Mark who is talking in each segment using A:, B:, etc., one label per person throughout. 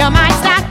A: You might start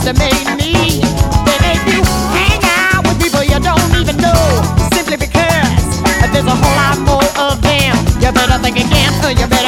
A: underestimate me. They you hang out with people you don't even know simply because there's a whole lot more of them. You better think again, or you better.